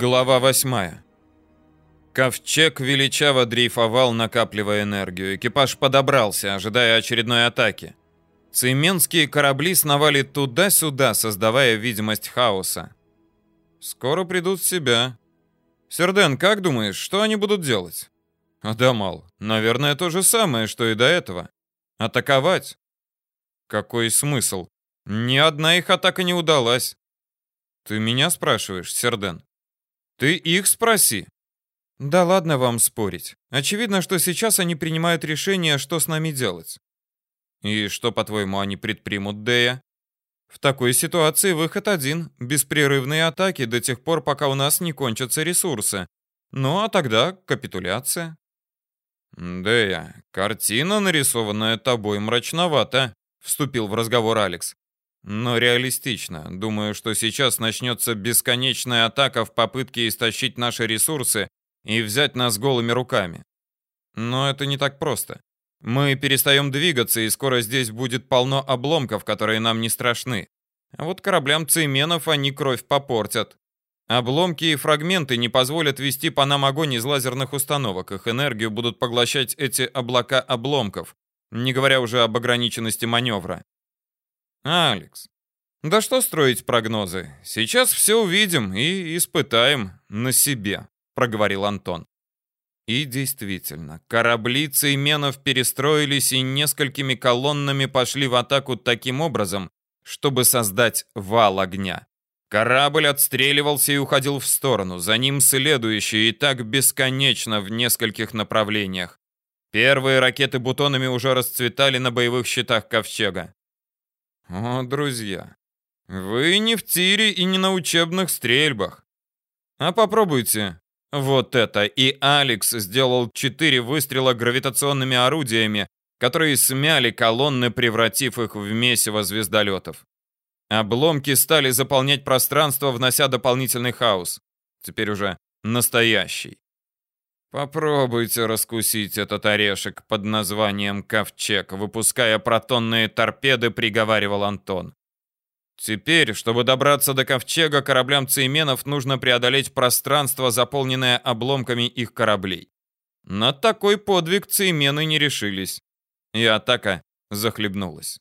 Глава 8. Ковчег величаво дрейфовал, накапливая энергию. Экипаж подобрался, ожидая очередной атаки. Цеменские корабли сновали туда-сюда, создавая видимость хаоса. Скоро придут в себя. Серден, как думаешь, что они будут делать? Адамал, наверное, то же самое, что и до этого. Атаковать? Какой смысл? Ни одна их атака не удалась. Ты меня спрашиваешь, Серден? Ты их спроси. Да ладно вам спорить. Очевидно, что сейчас они принимают решение, что с нами делать. И что, по-твоему, они предпримут, Дея? В такой ситуации выход один — беспрерывные атаки до тех пор, пока у нас не кончатся ресурсы. Ну, а тогда капитуляция. Дея, картина, нарисованная тобой, мрачновата, вступил в разговор Алекс но реалистично. Думаю, что сейчас начнется бесконечная атака в попытке истощить наши ресурсы и взять нас голыми руками. Но это не так просто. Мы перестаем двигаться, и скоро здесь будет полно обломков, которые нам не страшны. А вот кораблям цейменов они кровь попортят. Обломки и фрагменты не позволят вести по нам огонь из лазерных установок. Их энергию будут поглощать эти облака обломков, не говоря уже об ограниченности маневра. Алекс, да что строить прогнозы? Сейчас все увидим и испытаем на себе, проговорил Антон. И действительно, корабли Цейменов перестроились и несколькими колоннами пошли в атаку таким образом, чтобы создать вал огня. Корабль отстреливался и уходил в сторону, за ним следующий и так бесконечно в нескольких направлениях. Первые ракеты бутонами уже расцветали на боевых щитах Ковчега. О, друзья, вы не в тире и не на учебных стрельбах. А попробуйте вот это. И Алекс сделал четыре выстрела гравитационными орудиями, которые смяли колонны, превратив их в месиво звездолетов. Обломки стали заполнять пространство, внося дополнительный хаос. Теперь уже настоящий. Попробуйте раскусить этот орешек под названием Ковчег, выпуская протонные торпеды, приговаривал Антон. Теперь, чтобы добраться до Ковчега, кораблям Цейменов нужно преодолеть пространство, заполненное обломками их кораблей. На такой подвиг Цеймены не решились, и атака захлебнулась.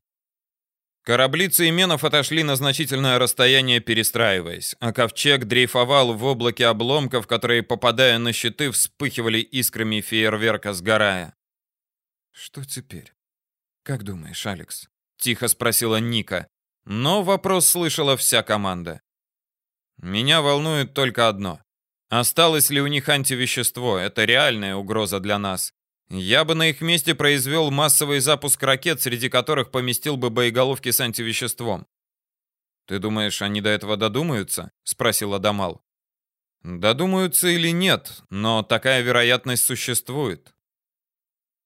Корабли Цейменов отошли на значительное расстояние, перестраиваясь, а ковчег дрейфовал в облаке обломков, которые, попадая на щиты, вспыхивали искрами фейерверка, сгорая. «Что теперь? Как думаешь, Алекс?» — тихо спросила Ника. Но вопрос слышала вся команда. «Меня волнует только одно. Осталось ли у них антивещество? Это реальная угроза для нас. Я бы на их месте произвел массовый запуск ракет, среди которых поместил бы боеголовки с антивеществом. Ты думаешь, они до этого додумаются? спросил Адамал. Додумаются или нет, но такая вероятность существует.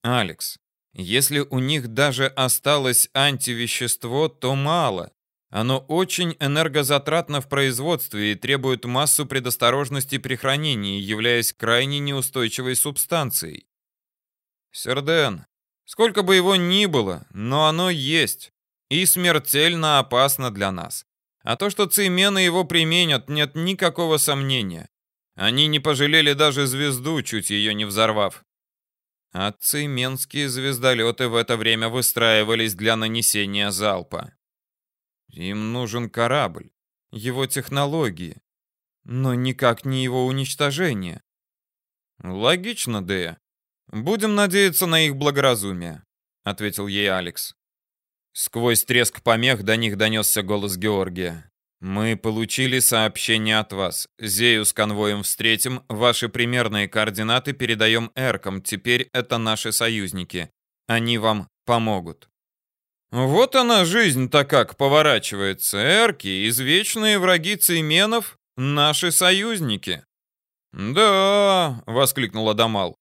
Алекс, если у них даже осталось антивещество, то мало. Оно очень энергозатратно в производстве и требует массу предосторожности при хранении, являясь крайне неустойчивой субстанцией. Серден, сколько бы его ни было, но оно есть и смертельно опасно для нас. А то, что цеймены его применят, нет никакого сомнения. Они не пожалели даже звезду, чуть ее не взорвав. А цейменские звездолеты в это время выстраивались для нанесения залпа. Им нужен корабль, его технологии, но никак не его уничтожение. Логично, Дея. Будем надеяться на их благоразумие, ответил ей Алекс. Сквозь треск помех до них донесся голос Георгия. Мы получили сообщение от вас. Зею с конвоем встретим, ваши примерные координаты передаем Эркам. Теперь это наши союзники. Они вам помогут. Вот она жизнь-то как поворачивается. Эрки, извечные враги цейменов, наши союзники. Да, воскликнул Адамал.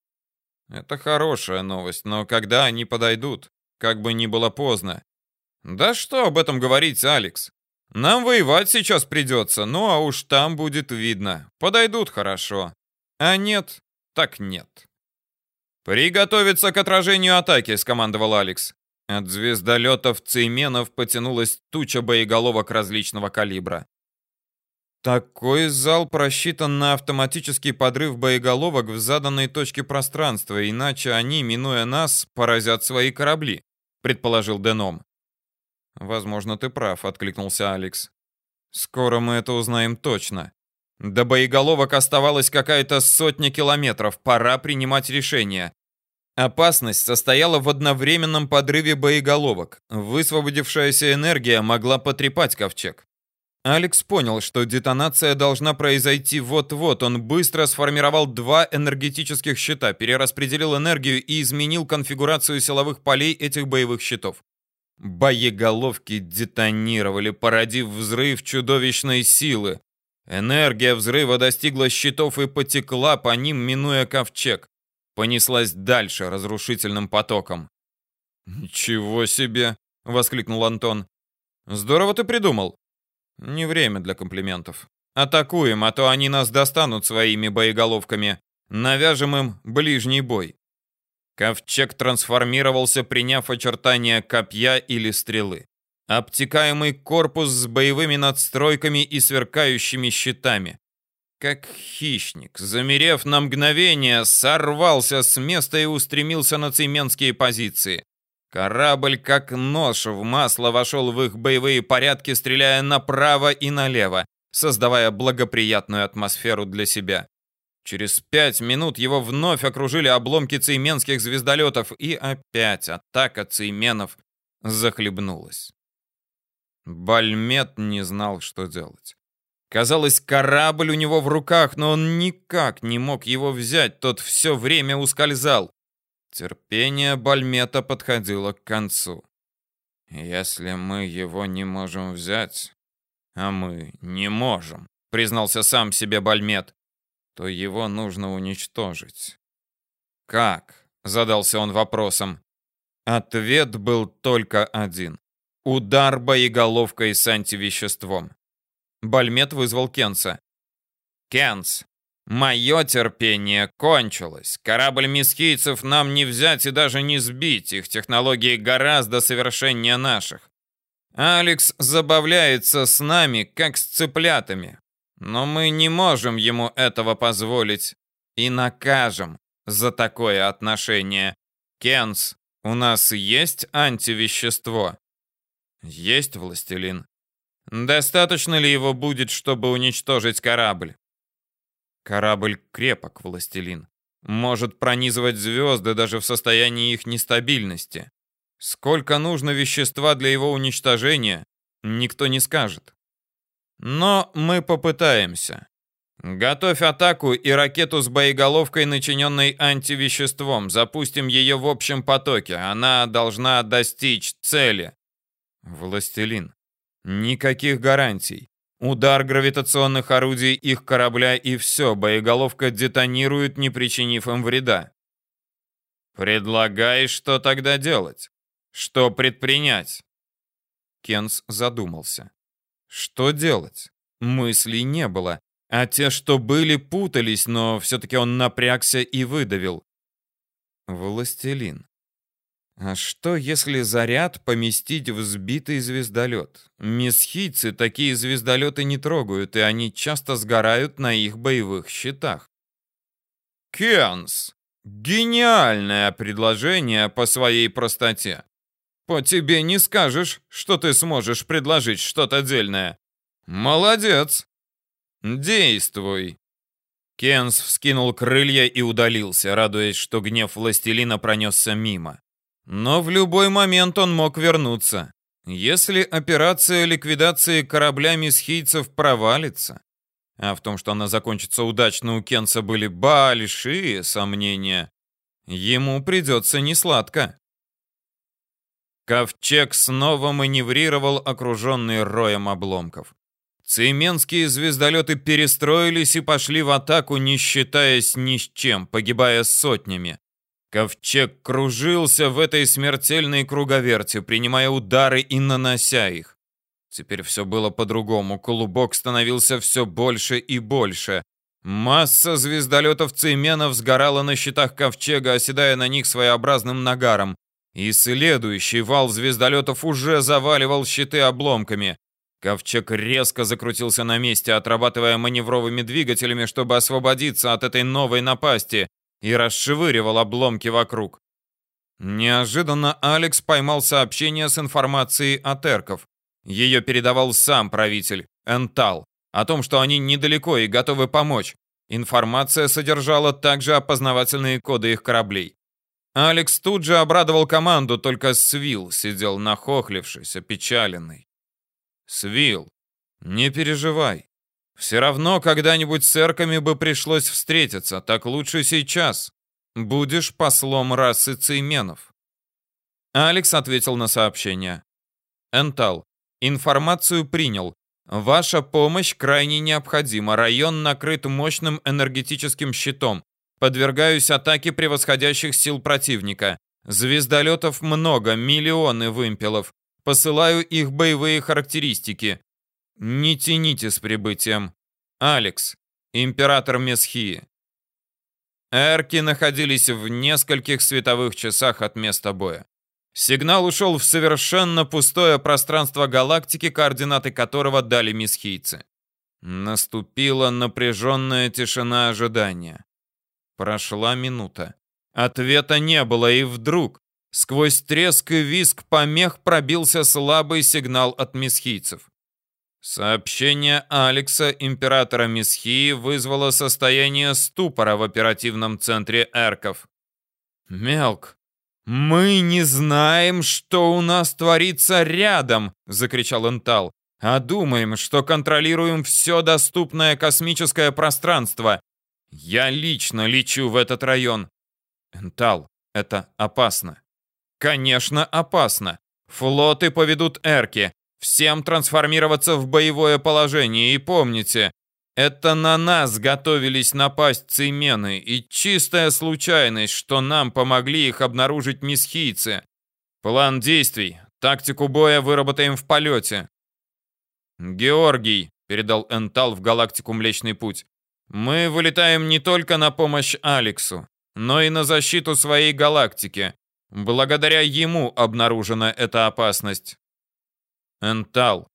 Это хорошая новость, но когда они подойдут? Как бы ни было поздно. Да что об этом говорить, Алекс? Нам воевать сейчас придется, ну а уж там будет видно. Подойдут хорошо. А нет, так нет. «Приготовиться к отражению атаки», — скомандовал Алекс. От звездолетов Цейменов потянулась туча боеголовок различного калибра. Такой зал просчитан на автоматический подрыв боеголовок в заданной точке пространства, иначе они, минуя нас, поразят свои корабли, предположил Деном. Возможно, ты прав, откликнулся Алекс. Скоро мы это узнаем точно. До боеголовок оставалось какая-то сотня километров. Пора принимать решение. Опасность состояла в одновременном подрыве боеголовок. Высвободившаяся энергия могла потрепать ковчег. Алекс понял, что детонация должна произойти вот-вот. Он быстро сформировал два энергетических щита, перераспределил энергию и изменил конфигурацию силовых полей этих боевых щитов. Боеголовки детонировали, породив взрыв чудовищной силы. Энергия взрыва достигла щитов и потекла по ним, минуя ковчег. Понеслась дальше разрушительным потоком. «Ничего себе!» — воскликнул Антон. «Здорово ты придумал. Не время для комплиментов. Атакуем, а то они нас достанут своими боеголовками. Навяжем им ближний бой. Ковчег трансформировался, приняв очертания копья или стрелы. Обтекаемый корпус с боевыми надстройками и сверкающими щитами. Как хищник, замерев на мгновение, сорвался с места и устремился на цеменские позиции. Корабль, как нож в масло, вошел в их боевые порядки, стреляя направо и налево, создавая благоприятную атмосферу для себя. Через пять минут его вновь окружили обломки цейменских звездолетов, и опять атака цейменов захлебнулась. Бальмет не знал, что делать. Казалось, корабль у него в руках, но он никак не мог его взять, тот все время ускользал. Терпение Бальмета подходило к концу. «Если мы его не можем взять, а мы не можем», признался сам себе Бальмет, то его нужно уничтожить. «Как?» — задался он вопросом. Ответ был только один. Удар боеголовкой с антивеществом. Бальмет вызвал Кенса. «Кенс, Мое терпение кончилось. Корабль мисхийцев нам не взять и даже не сбить. Их технологии гораздо совершеннее наших. Алекс забавляется с нами, как с цыплятами. Но мы не можем ему этого позволить. И накажем за такое отношение. Кенс, у нас есть антивещество? Есть, властелин. Достаточно ли его будет, чтобы уничтожить корабль? Корабль крепок, властелин. Может пронизывать звезды даже в состоянии их нестабильности. Сколько нужно вещества для его уничтожения, никто не скажет. Но мы попытаемся. Готовь атаку и ракету с боеголовкой, начиненной антивеществом. Запустим ее в общем потоке. Она должна достичь цели. Властелин, никаких гарантий. Удар гравитационных орудий их корабля и все, боеголовка детонирует, не причинив им вреда. Предлагаешь, что тогда делать? Что предпринять? Кенс задумался. Что делать? Мыслей не было, а те, что были, путались, но все-таки он напрягся и выдавил. Властелин. А что, если заряд поместить в сбитый звездолет? Месхийцы такие звездолеты не трогают, и они часто сгорают на их боевых щитах. Кенс, гениальное предложение по своей простоте. По тебе не скажешь, что ты сможешь предложить что-то дельное. Молодец. Действуй. Кенс вскинул крылья и удалился, радуясь, что гнев властелина пронесся мимо. Но в любой момент он мог вернуться. Если операция ликвидации корабля мисхийцев провалится, а в том, что она закончится удачно, у Кенса были большие сомнения, ему придется несладко. Ковчег снова маневрировал, окруженный роем обломков. Цейменские звездолеты перестроились и пошли в атаку, не считаясь ни с чем, погибая сотнями. Ковчег кружился в этой смертельной круговерти, принимая удары и нанося их. Теперь все было по-другому. Клубок становился все больше и больше. Масса звездолетов Цейменов сгорала на щитах Ковчега, оседая на них своеобразным нагаром. И следующий вал звездолетов уже заваливал щиты обломками. Ковчег резко закрутился на месте, отрабатывая маневровыми двигателями, чтобы освободиться от этой новой напасти, и расшвыривал обломки вокруг. Неожиданно Алекс поймал сообщение с информацией от эрков. Ее передавал сам правитель, Энтал, о том, что они недалеко и готовы помочь. Информация содержала также опознавательные коды их кораблей. Алекс тут же обрадовал команду, только Свил сидел нахохлившись, опечаленный. Свил, не переживай. Все равно когда-нибудь с эрками бы пришлось встретиться, так лучше сейчас. Будешь послом расы цейменов. Алекс ответил на сообщение. Энтал, информацию принял. Ваша помощь крайне необходима. Район накрыт мощным энергетическим щитом. Подвергаюсь атаке превосходящих сил противника. Звездолетов много, миллионы вымпелов. Посылаю их боевые характеристики. Не тяните с прибытием. Алекс, император Месхии. Эрки находились в нескольких световых часах от места боя. Сигнал ушел в совершенно пустое пространство галактики, координаты которого дали месхийцы. Наступила напряженная тишина ожидания. Прошла минута. Ответа не было, и вдруг Сквозь треск и визг помех пробился слабый сигнал от месхийцев. Сообщение Алекса, императора Месхии, вызвало состояние ступора в оперативном центре Эрков. «Мелк, мы не знаем, что у нас творится рядом!» — закричал Энтал. «А думаем, что контролируем все доступное космическое пространство. Я лично лечу в этот район. Энтал, это опасно. Конечно, опасно. Флоты поведут эрки. Всем трансформироваться в боевое положение. И помните, это на нас готовились напасть цеймены, и чистая случайность, что нам помогли их обнаружить месхийцы. План действий, тактику боя выработаем в полете. Георгий, передал Энтал в галактику Млечный Путь, мы вылетаем не только на помощь Алексу, но и на защиту своей галактики. Благодаря ему обнаружена эта опасность. Энтал,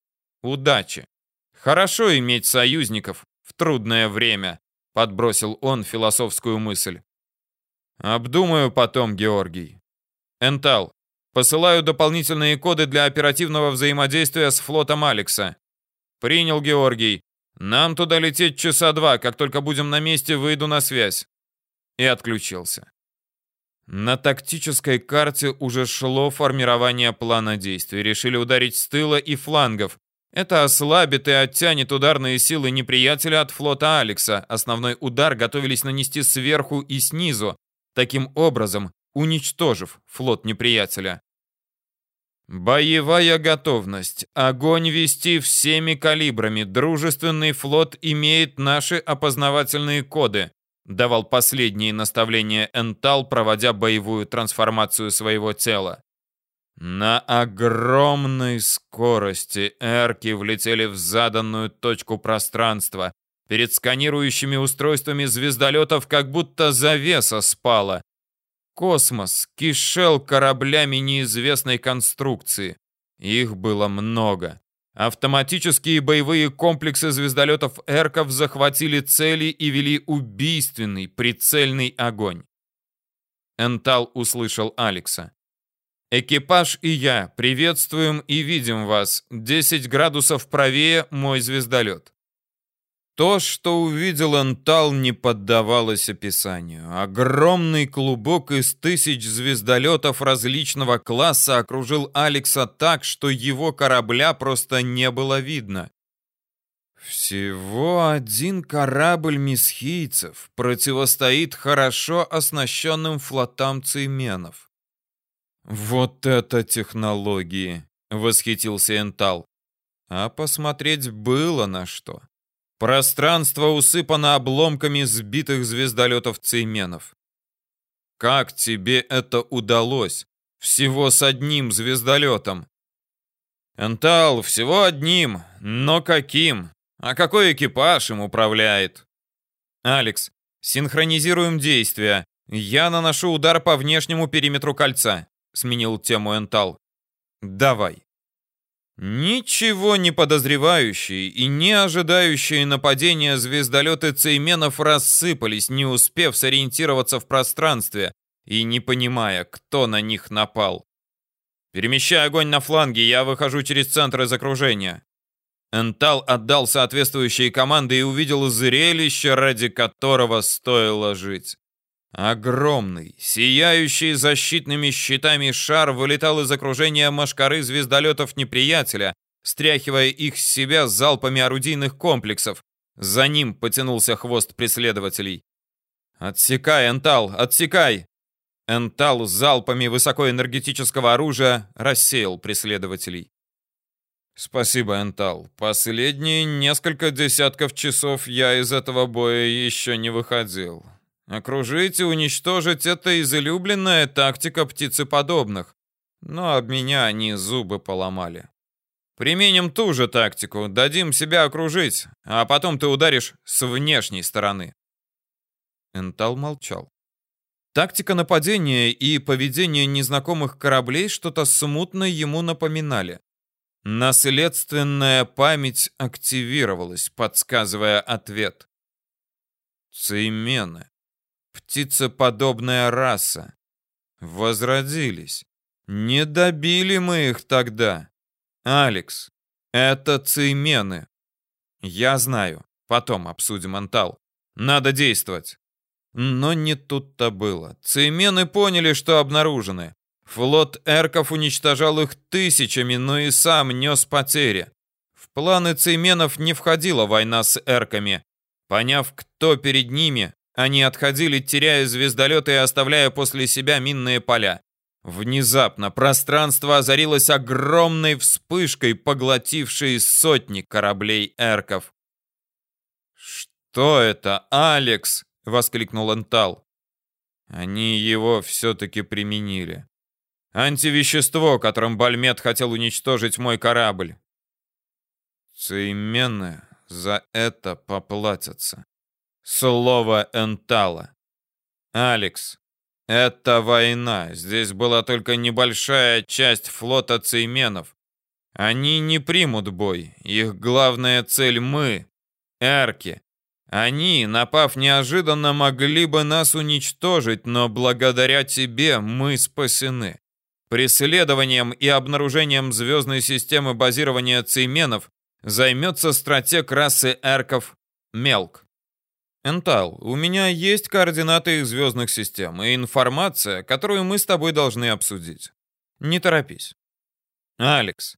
удачи. Хорошо иметь союзников в трудное время, подбросил он философскую мысль. Обдумаю потом, Георгий. Энтал, посылаю дополнительные коды для оперативного взаимодействия с флотом Алекса. Принял, Георгий. Нам туда лететь часа два, как только будем на месте, выйду на связь. И отключился. На тактической карте уже шло формирование плана действий. Решили ударить с тыла и флангов. Это ослабит и оттянет ударные силы неприятеля от флота Алекса. Основной удар готовились нанести сверху и снизу, таким образом уничтожив флот неприятеля. Боевая готовность. Огонь вести всеми калибрами. Дружественный флот имеет наши опознавательные коды давал последние наставления Энтал, проводя боевую трансформацию своего тела. На огромной скорости эрки влетели в заданную точку пространства. Перед сканирующими устройствами звездолетов как будто завеса спала. Космос кишел кораблями неизвестной конструкции. Их было много. Автоматические боевые комплексы звездолетов «Эрков» захватили цели и вели убийственный прицельный огонь. Энтал услышал Алекса. «Экипаж и я приветствуем и видим вас. 10 градусов правее мой звездолет. То, что увидел Антал, не поддавалось описанию. Огромный клубок из тысяч звездолетов различного класса окружил Алекса так, что его корабля просто не было видно. Всего один корабль месхийцев противостоит хорошо оснащенным флотам цейменов. «Вот это технологии!» — восхитился Энтал. А посмотреть было на что. Пространство усыпано обломками сбитых звездолетов цейменов. Как тебе это удалось? Всего с одним звездолетом. Энтал, всего одним, но каким? А какой экипаж им управляет? Алекс, синхронизируем действия. Я наношу удар по внешнему периметру кольца, сменил тему Энтал. Давай. Ничего не подозревающие и не ожидающие нападения звездолеты Цейменов рассыпались, не успев сориентироваться в пространстве и не понимая, кто на них напал. «Перемещай огонь на фланге, я выхожу через центр из окружения». Энтал отдал соответствующие команды и увидел зрелище, ради которого стоило жить. Огромный, сияющий защитными щитами шар вылетал из окружения машкары звездолетов неприятеля, стряхивая их с себя залпами орудийных комплексов. За ним потянулся хвост преследователей. «Отсекай, Энтал, отсекай!» Энтал залпами высокоэнергетического оружия рассеял преследователей. «Спасибо, Энтал. Последние несколько десятков часов я из этого боя еще не выходил. Окружить и уничтожить — это излюбленная тактика птицеподобных. Но об меня они зубы поломали. Применим ту же тактику, дадим себя окружить, а потом ты ударишь с внешней стороны. Энтал молчал. Тактика нападения и поведение незнакомых кораблей что-то смутно ему напоминали. Наследственная память активировалась, подсказывая ответ. Цеймены. Птицеподобная раса. Возродились. Не добили мы их тогда. Алекс, это цеймены. Я знаю. Потом обсудим Антал. Надо действовать. Но не тут-то было. Цеймены поняли, что обнаружены. Флот эрков уничтожал их тысячами, но и сам нес потери. В планы цейменов не входила война с эрками. Поняв, кто перед ними, они отходили, теряя звездолеты и оставляя после себя минные поля. Внезапно пространство озарилось огромной вспышкой, поглотившей сотни кораблей эрков. «Что это, Алекс?» — воскликнул Энтал. Они его все-таки применили. Антивещество, которым Бальмет хотел уничтожить мой корабль. Цеймены за это поплатятся. Слово Энтала. Алекс, это война. Здесь была только небольшая часть флота цейменов. Они не примут бой. Их главная цель мы, эрки. Они, напав неожиданно, могли бы нас уничтожить, но благодаря тебе мы спасены. Преследованием и обнаружением звездной системы базирования цейменов займется стратег расы эрков Мелк. Энтал, у меня есть координаты их звездных систем и информация, которую мы с тобой должны обсудить. Не торопись. Алекс,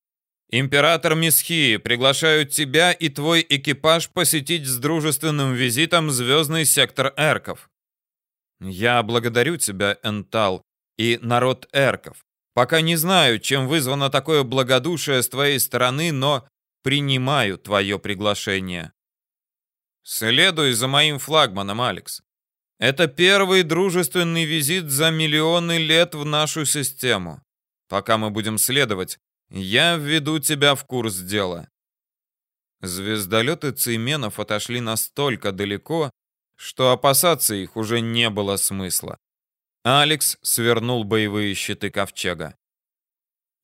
император Мисхии приглашают тебя и твой экипаж посетить с дружественным визитом звездный сектор Эрков. Я благодарю тебя, Энтал, и народ Эрков. Пока не знаю, чем вызвано такое благодушие с твоей стороны, но принимаю твое приглашение. Следуй за моим флагманом, Алекс. Это первый дружественный визит за миллионы лет в нашу систему. Пока мы будем следовать, я введу тебя в курс дела. Звездолеты Цейменов отошли настолько далеко, что опасаться их уже не было смысла. Алекс свернул боевые щиты ковчега.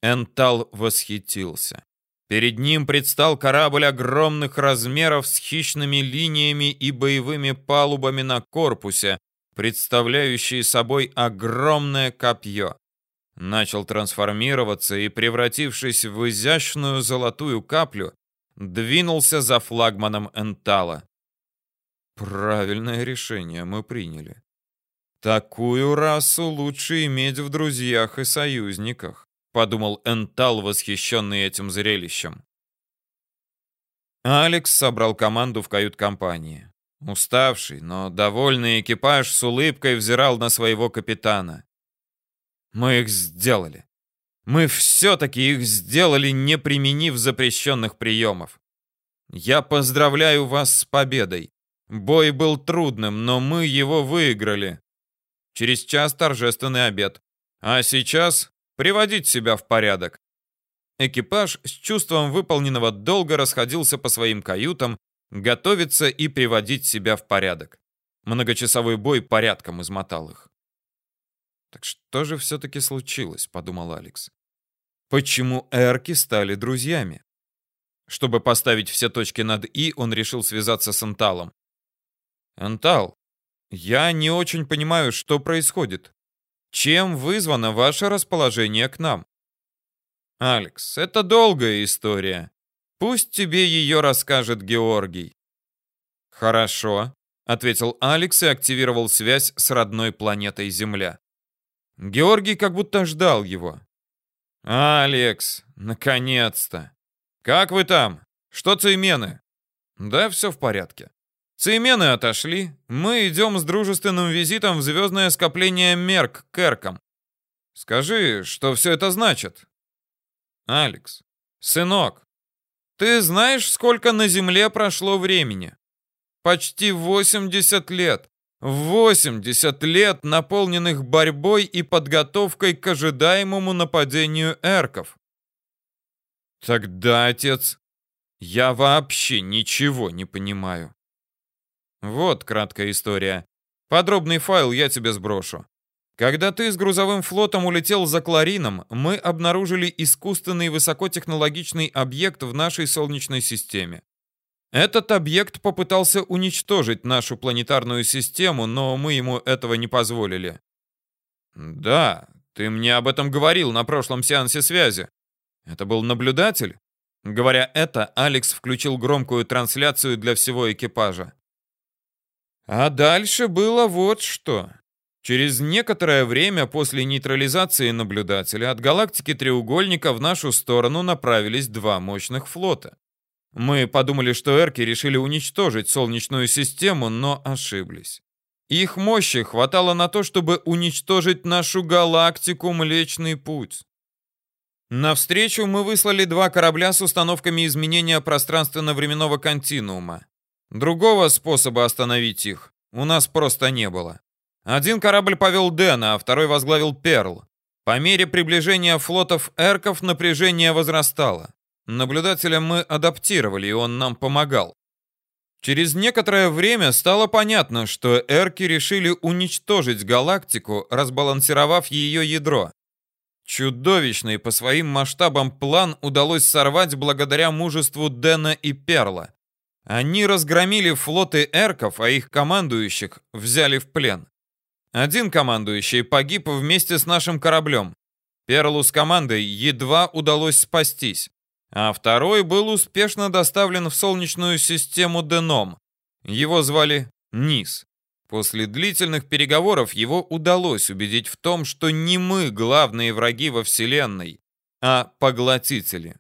Энтал восхитился. Перед ним предстал корабль огромных размеров с хищными линиями и боевыми палубами на корпусе, представляющий собой огромное копье. Начал трансформироваться и, превратившись в изящную золотую каплю, двинулся за флагманом Энтала. Правильное решение мы приняли. Такую расу лучше иметь в друзьях и союзниках подумал Энтал, восхищенный этим зрелищем. Алекс собрал команду в кают-компании. Уставший, но довольный экипаж с улыбкой взирал на своего капитана. «Мы их сделали. Мы все-таки их сделали, не применив запрещенных приемов. Я поздравляю вас с победой. Бой был трудным, но мы его выиграли. Через час торжественный обед. А сейчас приводить себя в порядок. Экипаж с чувством выполненного долга расходился по своим каютам, готовиться и приводить себя в порядок. Многочасовой бой порядком измотал их. «Так что же все-таки случилось?» — подумал Алекс. почему эрки стали друзьями. Чтобы поставить все точки над «и», он решил связаться с Анталом. «Антал, я не очень понимаю, что происходит. Чем вызвано ваше расположение к нам?» «Алекс, это долгая история. Пусть тебе ее расскажет Георгий». «Хорошо», — ответил Алекс и активировал связь с родной планетой Земля. Георгий как будто ждал его. «Алекс, наконец-то! Как вы там? Что цеймены?» «Да, все в порядке. Цеймены отошли. Мы идем с дружественным визитом в звездное скопление Мерк к Эркам. Скажи, что все это значит?» «Алекс, сынок, ты знаешь, сколько на Земле прошло времени? Почти 80 лет. 80 лет, наполненных борьбой и подготовкой к ожидаемому нападению эрков. Тогда, отец, я вообще ничего не понимаю. Вот краткая история. Подробный файл я тебе сброшу. Когда ты с грузовым флотом улетел за Кларином, мы обнаружили искусственный высокотехнологичный объект в нашей Солнечной системе. Этот объект попытался уничтожить нашу планетарную систему, но мы ему этого не позволили. Да, ты мне об этом говорил на прошлом сеансе связи. Это был наблюдатель? Говоря это, Алекс включил громкую трансляцию для всего экипажа. А дальше было вот что. Через некоторое время после нейтрализации наблюдателя от галактики треугольника в нашу сторону направились два мощных флота. Мы подумали, что эрки решили уничтожить Солнечную систему, но ошиблись. Их мощи хватало на то, чтобы уничтожить нашу галактику Млечный Путь. Навстречу мы выслали два корабля с установками изменения пространственно-временного континуума. Другого способа остановить их у нас просто не было. Один корабль повел Дэна, а второй возглавил Перл. По мере приближения флотов эрков напряжение возрастало. Наблюдателя мы адаптировали, и он нам помогал. Через некоторое время стало понятно, что эрки решили уничтожить галактику, разбалансировав ее ядро. Чудовищный по своим масштабам план удалось сорвать благодаря мужеству Дэна и Перла. Они разгромили флоты эрков, а их командующих взяли в плен. Один командующий погиб вместе с нашим кораблем. Перлу с командой едва удалось спастись а второй был успешно доставлен в Солнечную систему Деном. Его звали Низ. После длительных переговоров его удалось убедить в том, что не мы главные враги во Вселенной, а поглотители.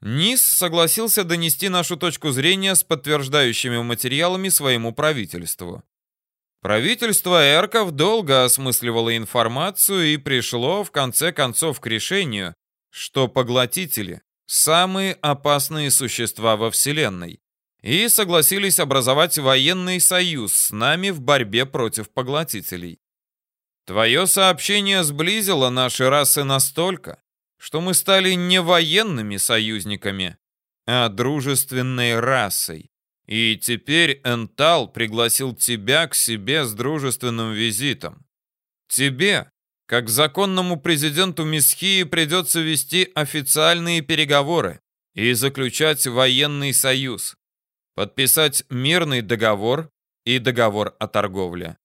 Низ согласился донести нашу точку зрения с подтверждающими материалами своему правительству. Правительство Эрков долго осмысливало информацию и пришло в конце концов к решению, что поглотители самые опасные существа во Вселенной, и согласились образовать военный союз с нами в борьбе против поглотителей. Твое сообщение сблизило наши расы настолько, что мы стали не военными союзниками, а дружественной расой. И теперь Энтал пригласил тебя к себе с дружественным визитом. Тебе, как законному президенту Месхии придется вести официальные переговоры и заключать военный союз, подписать мирный договор и договор о торговле.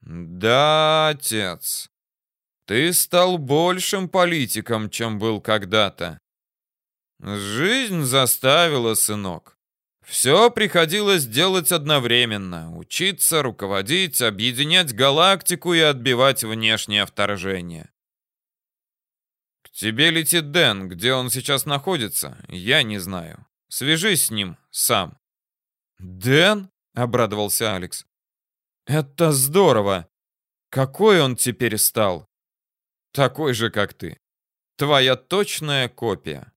Да, отец, ты стал большим политиком, чем был когда-то. Жизнь заставила, сынок. Все приходилось делать одновременно. Учиться, руководить, объединять галактику и отбивать внешнее вторжение. К тебе летит Дэн. Где он сейчас находится, я не знаю. Свяжись с ним сам. Дэн? Обрадовался Алекс. Это здорово. Какой он теперь стал? Такой же, как ты. Твоя точная копия.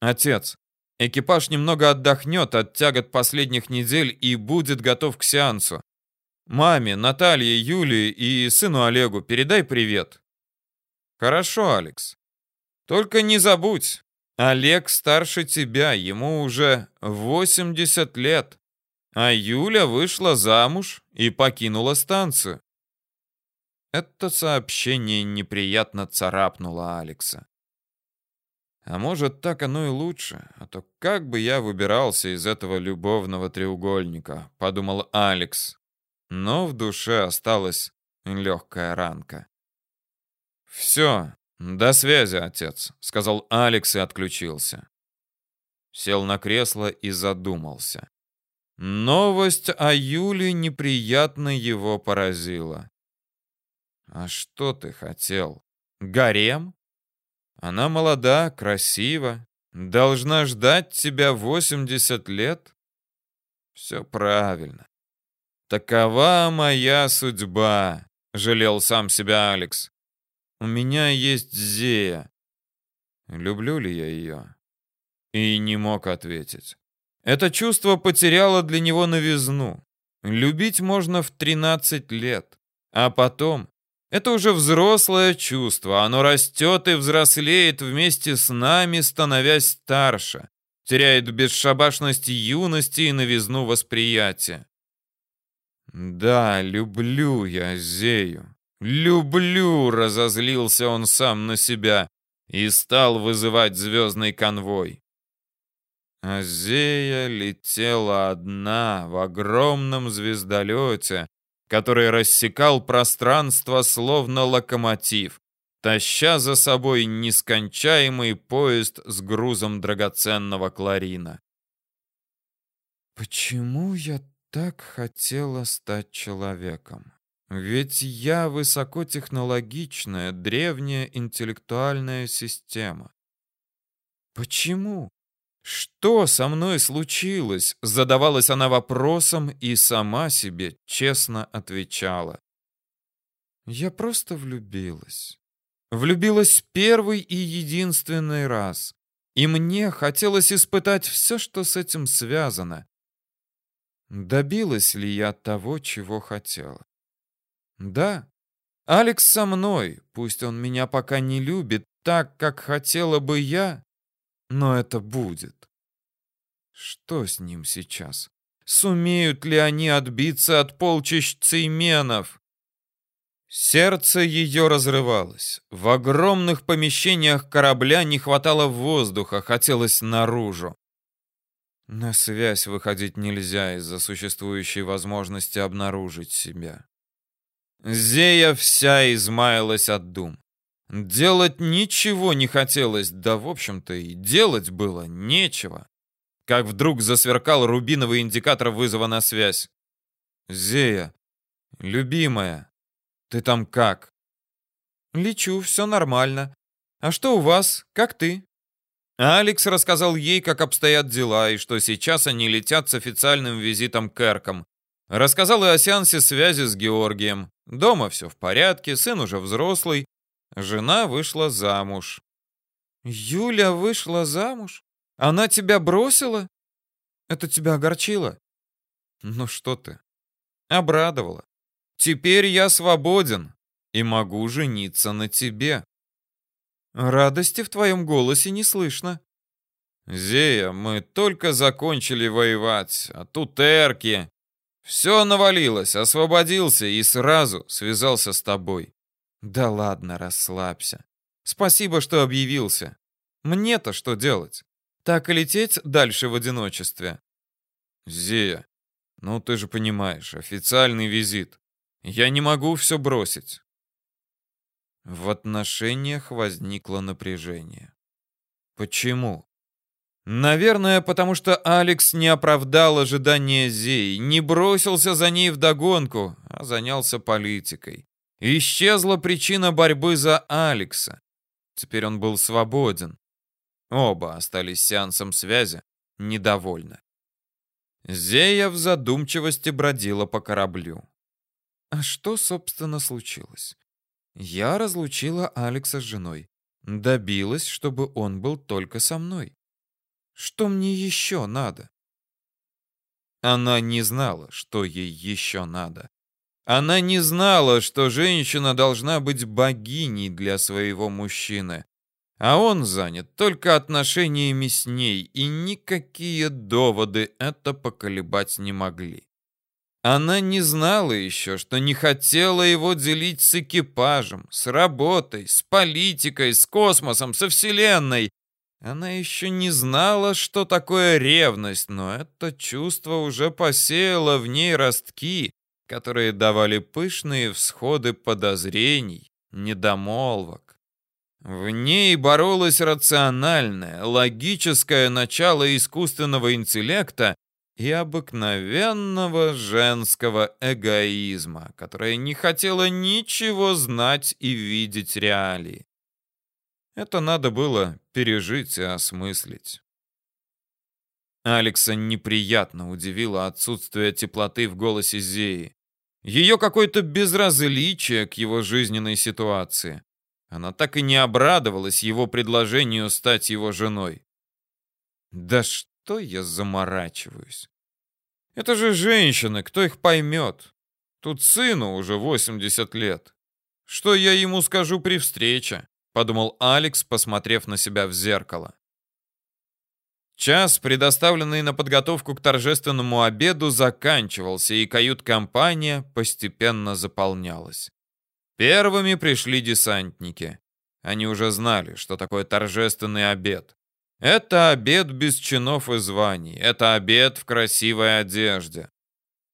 Отец, Экипаж немного отдохнет от тягот последних недель и будет готов к сеансу. Маме, Наталье, Юлии и сыну Олегу передай привет. Хорошо, Алекс. Только не забудь, Олег старше тебя, ему уже 80 лет, а Юля вышла замуж и покинула станцию. Это сообщение неприятно царапнуло Алекса. А может, так оно и лучше, а то как бы я выбирался из этого любовного треугольника, подумал Алекс. Но в душе осталась легкая ранка. Все, до связи, отец, сказал Алекс и отключился. Сел на кресло и задумался. Новость о Юле неприятно его поразила. А что ты хотел? Гарем? Она молода, красива, должна ждать тебя 80 лет? Все правильно. Такова моя судьба, жалел сам себя Алекс. У меня есть Зея. Люблю ли я ее? И не мог ответить. Это чувство потеряло для него новизну. Любить можно в 13 лет, а потом это уже взрослое чувство, оно растет и взрослеет вместе с нами, становясь старше, теряет бесшабашность юности и новизну восприятия. Да, люблю я Зею. Люблю, разозлился он сам на себя и стал вызывать звездный конвой. Азея летела одна в огромном звездолете, который рассекал пространство словно локомотив, таща за собой нескончаемый поезд с грузом драгоценного кларина. Почему я так хотела стать человеком? Ведь я высокотехнологичная, древняя интеллектуальная система. Почему? Что со мной случилось? Задавалась она вопросом и сама себе честно отвечала. Я просто влюбилась. Влюбилась первый и единственный раз. И мне хотелось испытать все, что с этим связано. Добилась ли я того, чего хотела? Да. Алекс со мной, пусть он меня пока не любит так, как хотела бы я, но это будет. Что с ним сейчас? Сумеют ли они отбиться от полчищ цейменов? Сердце ее разрывалось. В огромных помещениях корабля не хватало воздуха, хотелось наружу. На связь выходить нельзя из-за существующей возможности обнаружить себя. Зея вся измаялась от дум. Делать ничего не хотелось, да, в общем-то, и делать было нечего. Как вдруг засверкал рубиновый индикатор вызова на связь. «Зея, любимая, ты там как?» «Лечу, все нормально. А что у вас? Как ты?» Алекс рассказал ей, как обстоят дела, и что сейчас они летят с официальным визитом к Эркам. Рассказал и о сеансе связи с Георгием. Дома все в порядке, сын уже взрослый, Жена вышла замуж. Юля вышла замуж? Она тебя бросила? Это тебя огорчило? Ну что ты? Обрадовала. Теперь я свободен и могу жениться на тебе. Радости в твоем голосе не слышно. Зея, мы только закончили воевать, а тут эрки. Все навалилось, освободился и сразу связался с тобой. Да ладно, расслабься. Спасибо, что объявился. Мне-то что делать? Так и лететь дальше в одиночестве? Зея, ну ты же понимаешь, официальный визит. Я не могу все бросить. В отношениях возникло напряжение. Почему? Наверное, потому что Алекс не оправдал ожидания Зеи, не бросился за ней вдогонку, а занялся политикой. Исчезла причина борьбы за Алекса. Теперь он был свободен. Оба остались сеансом связи недовольны. Зея в задумчивости бродила по кораблю. А что, собственно, случилось? Я разлучила Алекса с женой. Добилась, чтобы он был только со мной. Что мне еще надо? Она не знала, что ей еще надо. Она не знала, что женщина должна быть богиней для своего мужчины, а он занят только отношениями с ней, и никакие доводы это поколебать не могли. Она не знала еще, что не хотела его делить с экипажем, с работой, с политикой, с космосом, со Вселенной. Она еще не знала, что такое ревность, но это чувство уже посеяло в ней ростки, которые давали пышные всходы подозрений, недомолвок. В ней боролось рациональное, логическое начало искусственного интеллекта и обыкновенного женского эгоизма, которое не хотело ничего знать и видеть реалии. Это надо было пережить и осмыслить. Алекса неприятно удивило отсутствие теплоты в голосе Зеи. Ее какое-то безразличие к его жизненной ситуации. Она так и не обрадовалась его предложению стать его женой. Да что я заморачиваюсь? Это же женщины, кто их поймет? Тут сыну уже 80 лет. Что я ему скажу при встрече? Подумал Алекс, посмотрев на себя в зеркало. Час, предоставленный на подготовку к торжественному обеду, заканчивался, и кают-компания постепенно заполнялась. Первыми пришли десантники. Они уже знали, что такое торжественный обед. Это обед без чинов и званий. Это обед в красивой одежде.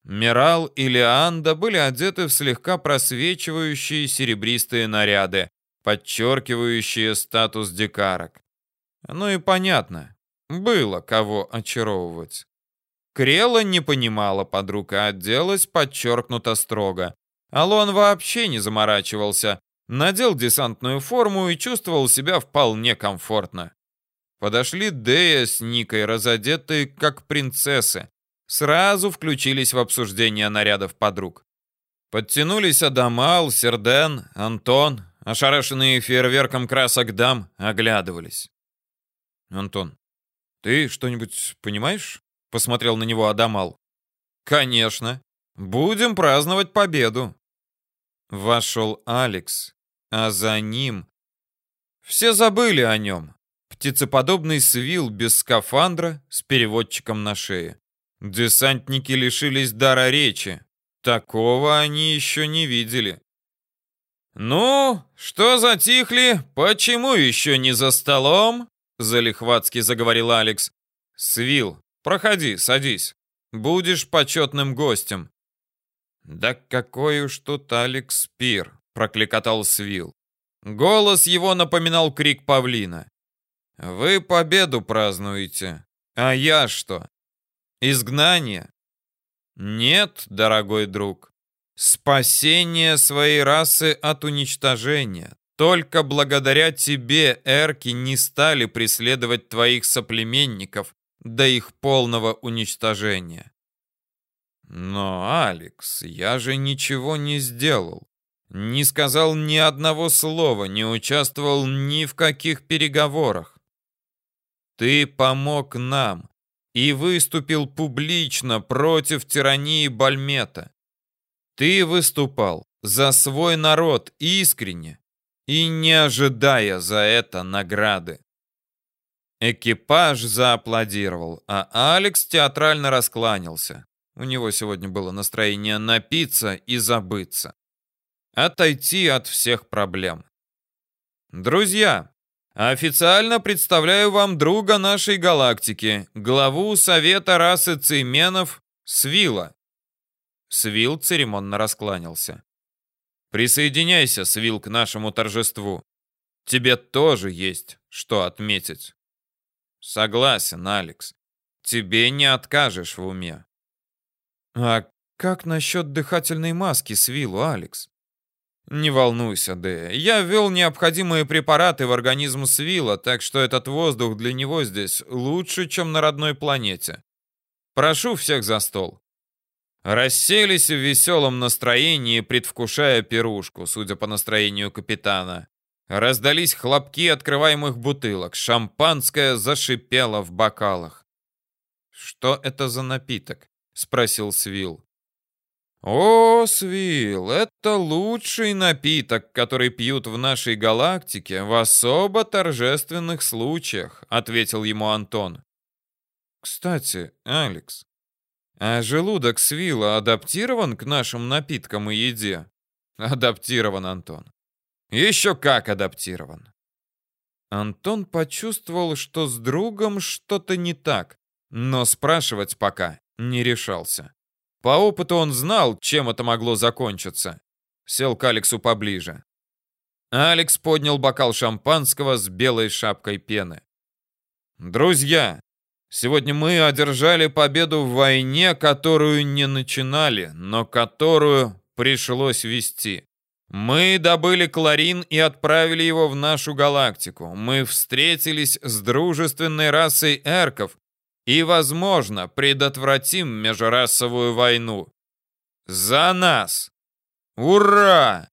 Мирал и Леанда были одеты в слегка просвечивающие серебристые наряды, подчеркивающие статус дикарок. Ну и понятно, было кого очаровывать. Крела не понимала подруг и оделась подчеркнуто строго. Алон вообще не заморачивался, надел десантную форму и чувствовал себя вполне комфортно. Подошли Дея с Никой, разодетые как принцессы. Сразу включились в обсуждение нарядов подруг. Подтянулись Адамал, Серден, Антон, ошарашенные фейерверком красок дам, оглядывались. «Антон, ты что-нибудь понимаешь?» — посмотрел на него Адамал. «Конечно. Будем праздновать победу». Вошел Алекс, а за ним... Все забыли о нем. Птицеподобный свил без скафандра с переводчиком на шее. Десантники лишились дара речи. Такого они еще не видели. «Ну, что затихли? Почему еще не за столом?» Залихватски заговорил Алекс. «Свил, проходи, садись. Будешь почетным гостем. «Да какой уж тут Алекс Пир!» — прокликотал Свил. Голос его напоминал крик павлина. «Вы победу празднуете, а я что? Изгнание?» «Нет, дорогой друг, спасение своей расы от уничтожения. Только благодаря тебе эрки не стали преследовать твоих соплеменников до их полного уничтожения. Но, Алекс, я же ничего не сделал. Не сказал ни одного слова, не участвовал ни в каких переговорах. Ты помог нам и выступил публично против тирании Бальмета. Ты выступал за свой народ искренне и не ожидая за это награды. Экипаж зааплодировал, а Алекс театрально раскланялся. У него сегодня было настроение напиться и забыться. Отойти от всех проблем. Друзья, официально представляю вам друга нашей галактики, главу Совета расы Цейменов Свила. Свил церемонно раскланялся. Присоединяйся, Свил, к нашему торжеству. Тебе тоже есть что отметить. Согласен, Алекс. Тебе не откажешь в уме. «А как насчет дыхательной маски с Виллу, Алекс?» «Не волнуйся, Дэ. Я ввел необходимые препараты в организм Свила, так что этот воздух для него здесь лучше, чем на родной планете. Прошу всех за стол». Расселись в веселом настроении, предвкушая пирушку, судя по настроению капитана. Раздались хлопки открываемых бутылок, шампанское зашипело в бокалах. Что это за напиток? — спросил Свил. «О, Свил, это лучший напиток, который пьют в нашей галактике в особо торжественных случаях», — ответил ему Антон. «Кстати, Алекс, А желудок Свила адаптирован к нашим напиткам и еде? Адаптирован, Антон. Еще как адаптирован. Антон почувствовал, что с другом что-то не так, но спрашивать пока не решался. По опыту он знал, чем это могло закончиться. Сел к Алексу поближе. Алекс поднял бокал шампанского с белой шапкой пены. «Друзья, сегодня мы одержали победу в войне, которую не начинали, но которую пришлось вести. Мы добыли Кларин и отправили его в нашу галактику. Мы встретились с дружественной расой эрков и, возможно, предотвратим межрасовую войну. За нас! Ура!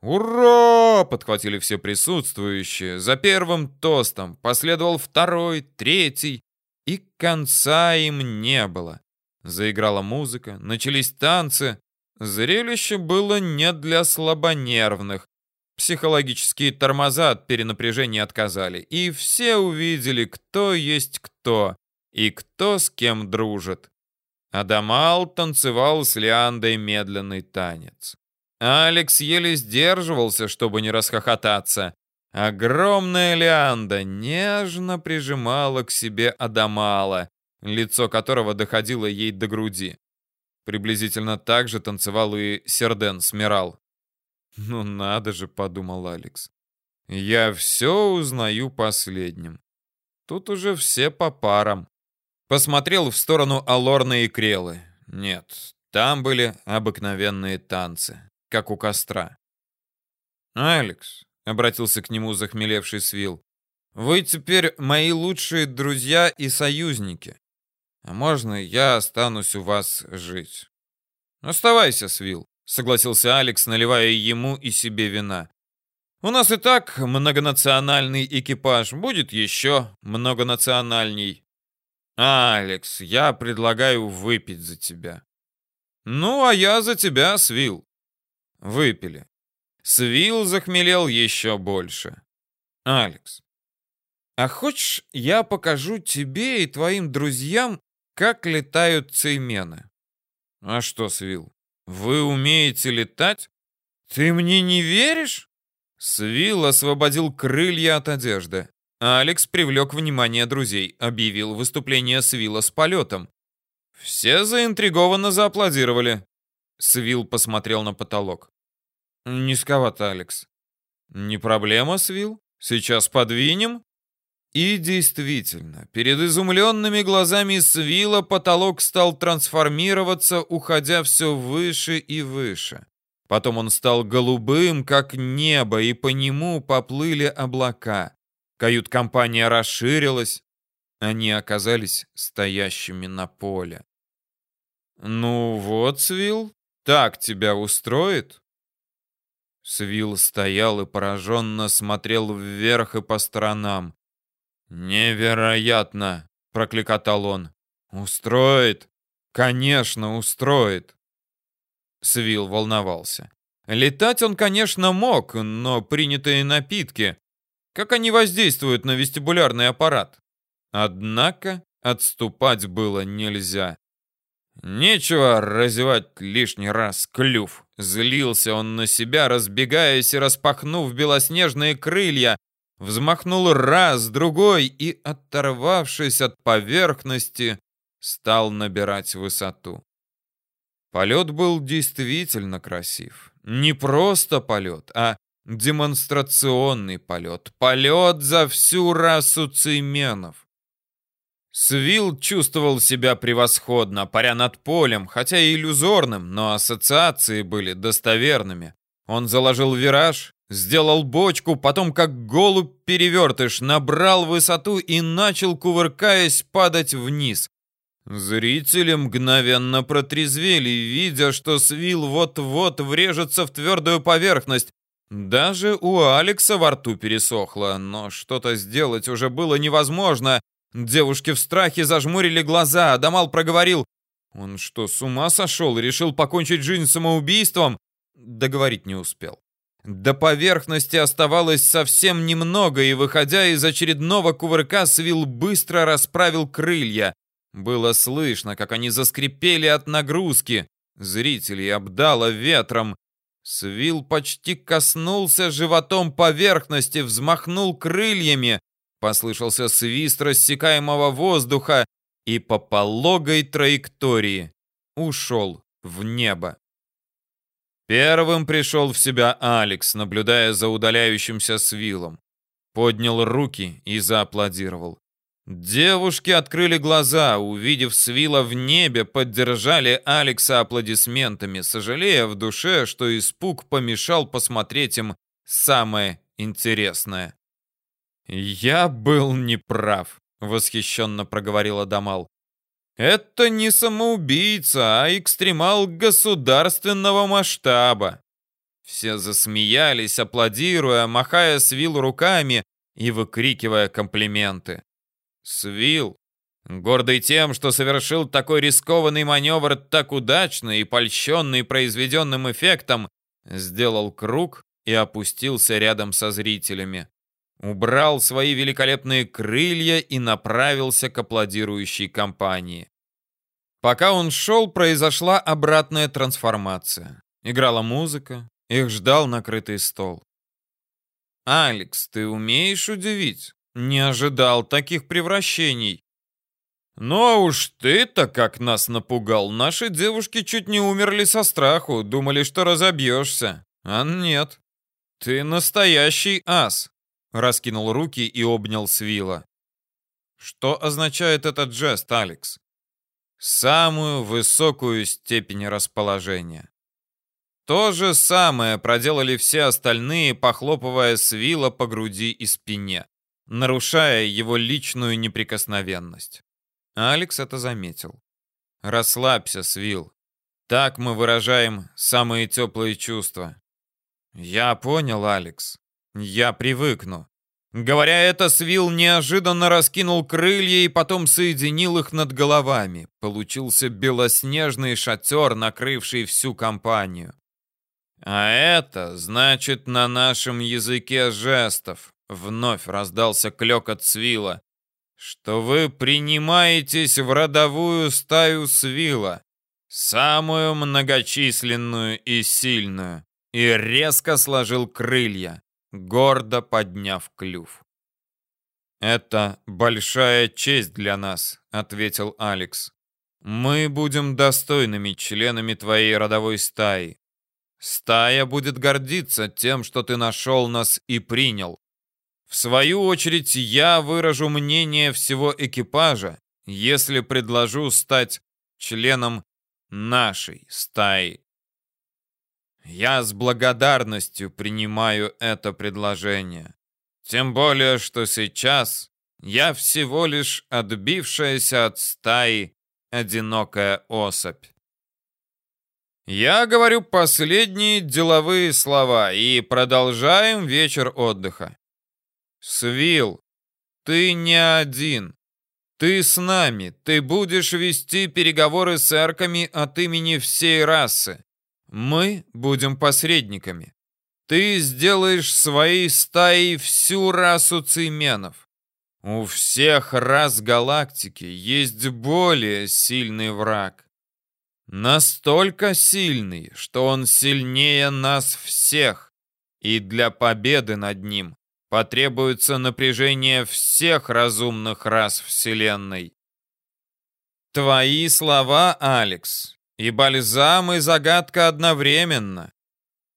«Ура!» — подхватили все присутствующие. За первым тостом последовал второй, третий, и конца им не было. Заиграла музыка, начались танцы, Зрелище было не для слабонервных. Психологические тормоза от перенапряжения отказали, и все увидели, кто есть кто и кто с кем дружит. Адамал танцевал с Лиандой медленный танец. Алекс еле сдерживался, чтобы не расхохотаться. Огромная Лианда нежно прижимала к себе Адамала, лицо которого доходило ей до груди. Приблизительно так же танцевал и Серден Смирал. «Ну надо же», — подумал Алекс. «Я все узнаю последним. Тут уже все по парам». Посмотрел в сторону Алорны и Крелы. Нет, там были обыкновенные танцы, как у костра. «Алекс», — обратился к нему захмелевший Свил, — «вы теперь мои лучшие друзья и союзники. А можно я останусь у вас жить? Оставайся, Свил, согласился Алекс, наливая ему и себе вина. У нас и так многонациональный экипаж, будет еще многонациональней. Алекс, я предлагаю выпить за тебя. Ну, а я за тебя, Свил. Выпили. Свил захмелел еще больше. Алекс, а хочешь, я покажу тебе и твоим друзьям, как летают цеймены. А что, Свил, вы умеете летать? Ты мне не веришь? Свил освободил крылья от одежды. Алекс привлек внимание друзей, объявил выступление Свила с полетом. Все заинтригованно зааплодировали. Свил посмотрел на потолок. Низковато, Алекс. Не проблема, Свил. Сейчас подвинем. И действительно, перед изумленными глазами Свила потолок стал трансформироваться, уходя все выше и выше. Потом он стал голубым, как небо, и по нему поплыли облака. Кают-компания расширилась. Они оказались стоящими на поле. «Ну вот, Свил, так тебя устроит?» Свил стоял и пораженно смотрел вверх и по сторонам. «Невероятно!» — прокликотал он. «Устроит? Конечно, устроит!» Свил волновался. Летать он, конечно, мог, но принятые напитки, как они воздействуют на вестибулярный аппарат? Однако отступать было нельзя. Нечего разевать лишний раз клюв. Злился он на себя, разбегаясь и распахнув белоснежные крылья, взмахнул раз, другой и, оторвавшись от поверхности, стал набирать высоту. Полет был действительно красив. Не просто полет, а демонстрационный полет. Полет за всю расу цейменов. Свил чувствовал себя превосходно, паря над полем, хотя и иллюзорным, но ассоциации были достоверными. Он заложил вираж, Сделал бочку, потом как голубь перевертыш, набрал высоту и начал, кувыркаясь, падать вниз. Зрители мгновенно протрезвели, видя, что свил вот-вот врежется в твердую поверхность. Даже у Алекса во рту пересохло, но что-то сделать уже было невозможно. Девушки в страхе зажмурили глаза, а Дамал проговорил. Он что, с ума сошел и решил покончить жизнь самоубийством? Договорить не успел. До поверхности оставалось совсем немного, и, выходя из очередного кувырка, Свил быстро расправил крылья. Было слышно, как они заскрипели от нагрузки. Зрителей обдало ветром. Свил почти коснулся животом поверхности, взмахнул крыльями. Послышался свист рассекаемого воздуха и по пологой траектории ушел в небо. Первым пришел в себя Алекс, наблюдая за удаляющимся Свилом. Поднял руки и зааплодировал. Девушки открыли глаза, увидев Свила в небе, поддержали Алекса аплодисментами, сожалея в душе, что испуг помешал посмотреть им самое интересное. «Я был неправ», — восхищенно проговорила Дамал. «Это не самоубийца, а экстремал государственного масштаба». Все засмеялись, аплодируя, махая Свилу руками и выкрикивая комплименты. Свил, гордый тем, что совершил такой рискованный маневр так удачно и польщенный произведенным эффектом, сделал круг и опустился рядом со зрителями. Убрал свои великолепные крылья и направился к аплодирующей компании. Пока он шел, произошла обратная трансформация. Играла музыка, их ждал накрытый стол. «Алекс, ты умеешь удивить?» Не ожидал таких превращений. Ну а уж ты-то как нас напугал. Наши девушки чуть не умерли со страху, думали, что разобьешься. А нет. Ты настоящий ас. Раскинул руки и обнял Свила. Что означает этот жест, Алекс? Самую высокую степень расположения. То же самое проделали все остальные, похлопывая Свила по груди и спине нарушая его личную неприкосновенность. Алекс это заметил. «Расслабься, Свил. Так мы выражаем самые теплые чувства». «Я понял, Алекс. Я привыкну». Говоря это, Свил неожиданно раскинул крылья и потом соединил их над головами. Получился белоснежный шатер, накрывший всю компанию. А это значит на нашем языке жестов. Вновь раздался клёкот свила. Что вы принимаетесь в родовую стаю свила, самую многочисленную и сильную, и резко сложил крылья, гордо подняв клюв. «Это большая честь для нас», — ответил Алекс. «Мы будем достойными членами твоей родовой стаи. Стая будет гордиться тем, что ты нашел нас и принял. В свою очередь, я выражу мнение всего экипажа, если предложу стать членом нашей стаи. Я с благодарностью принимаю это предложение. Тем более, что сейчас я всего лишь отбившаяся от стаи одинокая особь. Я говорю последние деловые слова и продолжаем вечер отдыха. Свил, ты не один. Ты с нами. Ты будешь вести переговоры с эрками от имени всей расы. Мы будем посредниками. Ты сделаешь своей стаей всю расу цейменов. У всех рас галактики есть более сильный враг. Настолько сильный, что он сильнее нас всех. И для победы над ним Потребуется напряжение всех разумных рас Вселенной. Твои слова, Алекс, и бальзам, и загадка одновременно.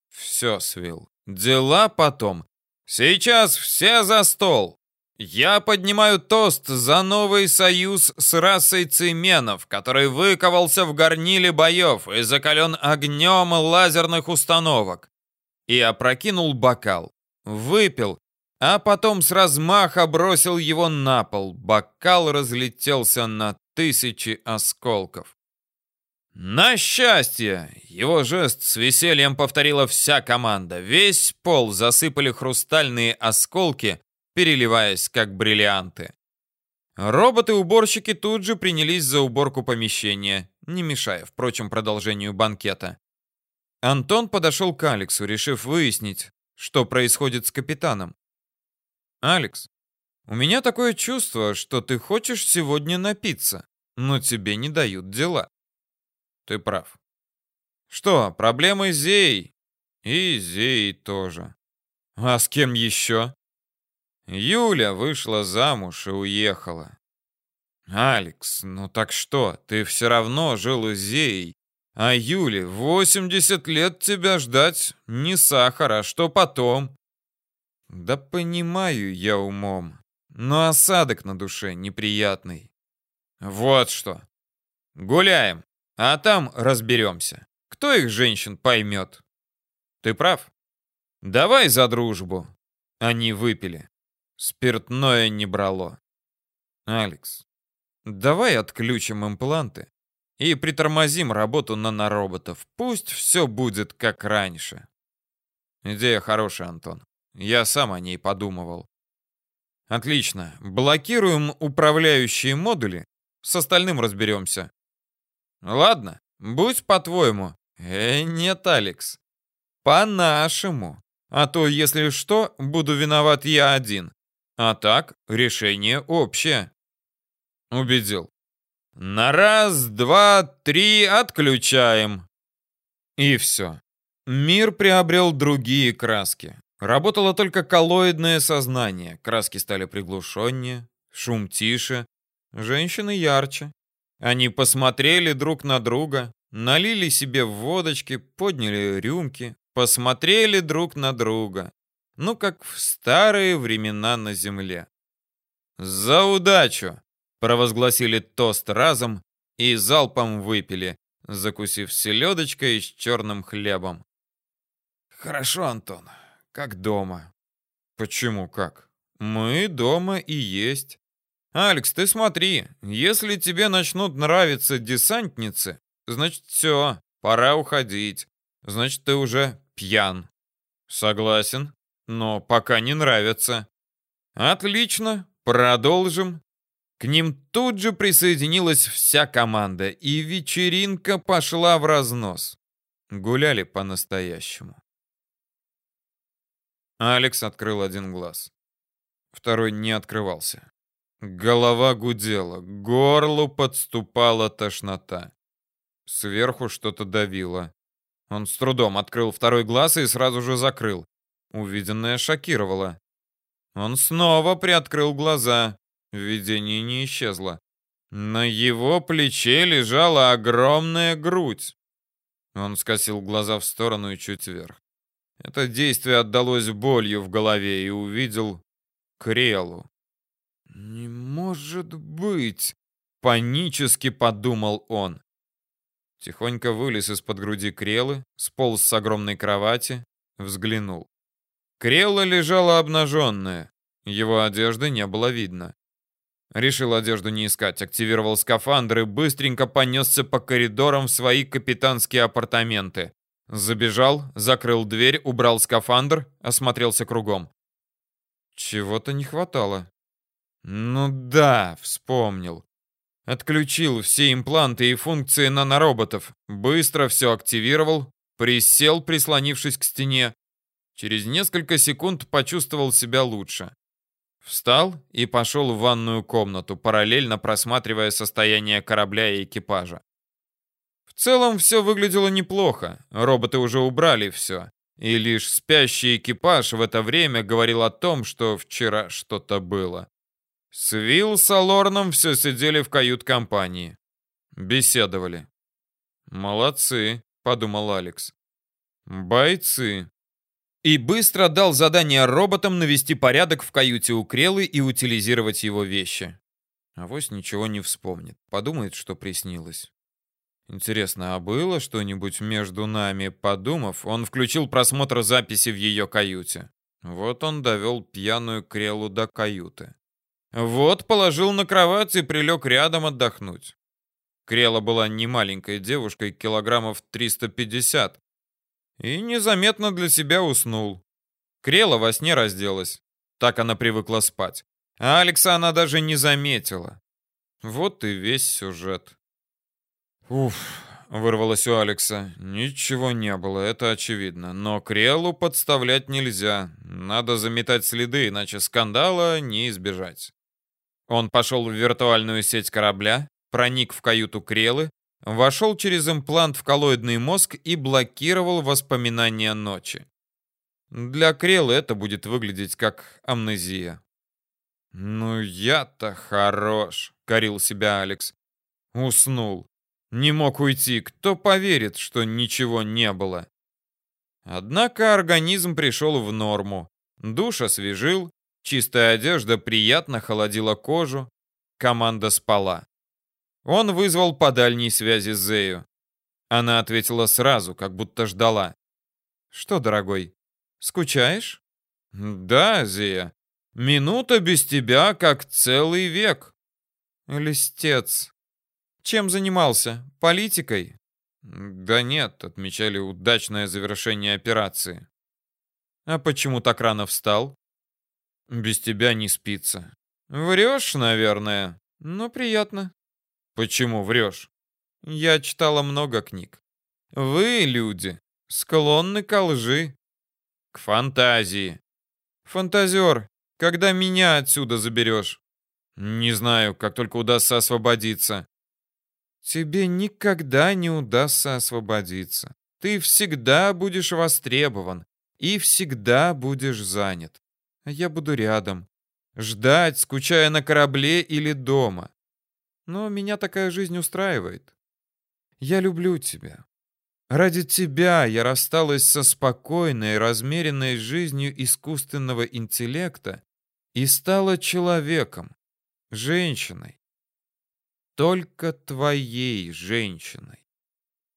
Все, Свил, дела потом. Сейчас все за стол. Я поднимаю тост за новый союз с расой цеменов, который выковался в горниле боев и закален огнем лазерных установок. И опрокинул бокал. Выпил а потом с размаха бросил его на пол. Бокал разлетелся на тысячи осколков. На счастье! Его жест с весельем повторила вся команда. Весь пол засыпали хрустальные осколки, переливаясь как бриллианты. Роботы-уборщики тут же принялись за уборку помещения, не мешая, впрочем, продолжению банкета. Антон подошел к Алексу, решив выяснить, что происходит с капитаном. «Алекс, у меня такое чувство, что ты хочешь сегодня напиться», но тебе не дают дела. Ты прав. Что, проблемы с Зеей? И Зеей тоже. А с кем еще? Юля вышла замуж и уехала. Алекс, ну так что, ты все равно жил с Зеей, а Юле 80 лет тебя ждать не сахара, что потом? Да понимаю я умом, но осадок на душе неприятный. Вот что. Гуляем, а там разберемся. Кто их женщин поймет? Ты прав. Давай за дружбу. Они выпили. Спиртное не брало. Алекс, давай отключим импланты и притормозим работу нанороботов. Пусть все будет как раньше. Идея хорошая, Антон. Я сам о ней подумывал. Отлично. Блокируем управляющие модули. С остальным разберемся. Ладно, будь по-твоему. Э, нет, Алекс. По-нашему. А то, если что, буду виноват я один. А так, решение общее. Убедил. На раз, два, три отключаем. И все. Мир приобрел другие краски. Работало только коллоидное сознание. Краски стали приглушеннее, шум тише, женщины ярче. Они посмотрели друг на друга, налили себе водочки, подняли рюмки, посмотрели друг на друга. Ну, как в старые времена на земле. «За удачу!» — провозгласили тост разом и залпом выпили, закусив селедочкой с черным хлебом. «Хорошо, Антон, как дома». «Почему как? Мы дома и есть. Алекс, ты смотри, если тебе начнут нравиться десантницы, значит все, пора уходить. Значит, ты уже пьян». «Согласен, но пока не нравится». «Отлично, продолжим». К ним тут же присоединилась вся команда, и вечеринка пошла в разнос. Гуляли по-настоящему. Алекс открыл один глаз. Второй не открывался. Голова гудела, к горлу подступала тошнота. Сверху что-то давило. Он с трудом открыл второй глаз и сразу же закрыл. Увиденное шокировало. Он снова приоткрыл глаза. Видение не исчезло. На его плече лежала огромная грудь. Он скосил глаза в сторону и чуть вверх. Это действие отдалось болью в голове и увидел Крелу. «Не может быть!» — панически подумал он. Тихонько вылез из-под груди Крелы, сполз с огромной кровати, взглянул. Крелла лежала обнаженная, его одежды не было видно. Решил одежду не искать, активировал скафандр и быстренько понесся по коридорам в свои капитанские апартаменты. Забежал, закрыл дверь, убрал скафандр, осмотрелся кругом. Чего-то не хватало. Ну да, вспомнил. Отключил все импланты и функции нанороботов. Быстро все активировал, присел, прислонившись к стене. Через несколько секунд почувствовал себя лучше. Встал и пошел в ванную комнату, параллельно просматривая состояние корабля и экипажа. В целом все выглядело неплохо, роботы уже убрали все. И лишь спящий экипаж в это время говорил о том, что вчера что-то было. С Вилл с Алорном все сидели в кают-компании. Беседовали. «Молодцы», — подумал Алекс. «Бойцы». И быстро дал задание роботам навести порядок в каюте у Крелы и утилизировать его вещи. Авось ничего не вспомнит. Подумает, что приснилось. Интересно, а было что-нибудь между нами? Подумав, он включил просмотр записи в ее каюте. Вот он довел пьяную Крелу до каюты. Вот положил на кровать и прилег рядом отдохнуть. Крела была не маленькой девушкой, килограммов 350. И незаметно для себя уснул. Крела во сне разделась. Так она привыкла спать. А Алекса она даже не заметила. Вот и весь сюжет. Уф, вырвалось у Алекса. Ничего не было, это очевидно. Но Крелу подставлять нельзя. Надо заметать следы, иначе скандала не избежать. Он пошел в виртуальную сеть корабля, проник в каюту Крелы, вошел через имплант в коллоидный мозг и блокировал воспоминания ночи. Для Крелы это будет выглядеть как амнезия. «Ну я-то хорош», — корил себя Алекс. Уснул. Не мог уйти. Кто поверит, что ничего не было? Однако организм пришел в норму. Душ освежил, чистая одежда приятно холодила кожу, команда спала. Он вызвал по дальней связи Зею. Она ответила сразу, как будто ждала. «Что, дорогой, скучаешь?» «Да, Зея. Минута без тебя, как целый век». «Листец. Чем занимался? Политикой?» «Да нет», — отмечали удачное завершение операции. «А почему так рано встал?» «Без тебя не спится». «Врешь, наверное?» «Ну, приятно». «Почему врешь?» «Я читала много книг. Вы, люди, склонны к лжи». «К фантазии». «Фантазер, когда меня отсюда заберешь?» «Не знаю, как только удастся освободиться». Тебе никогда не удастся освободиться. Ты всегда будешь востребован и всегда будешь занят. Я буду рядом, ждать, скучая на корабле или дома. Но меня такая жизнь устраивает. Я люблю тебя. Ради тебя я рассталась со спокойной, размеренной жизнью искусственного интеллекта и стала человеком, женщиной только твоей женщиной.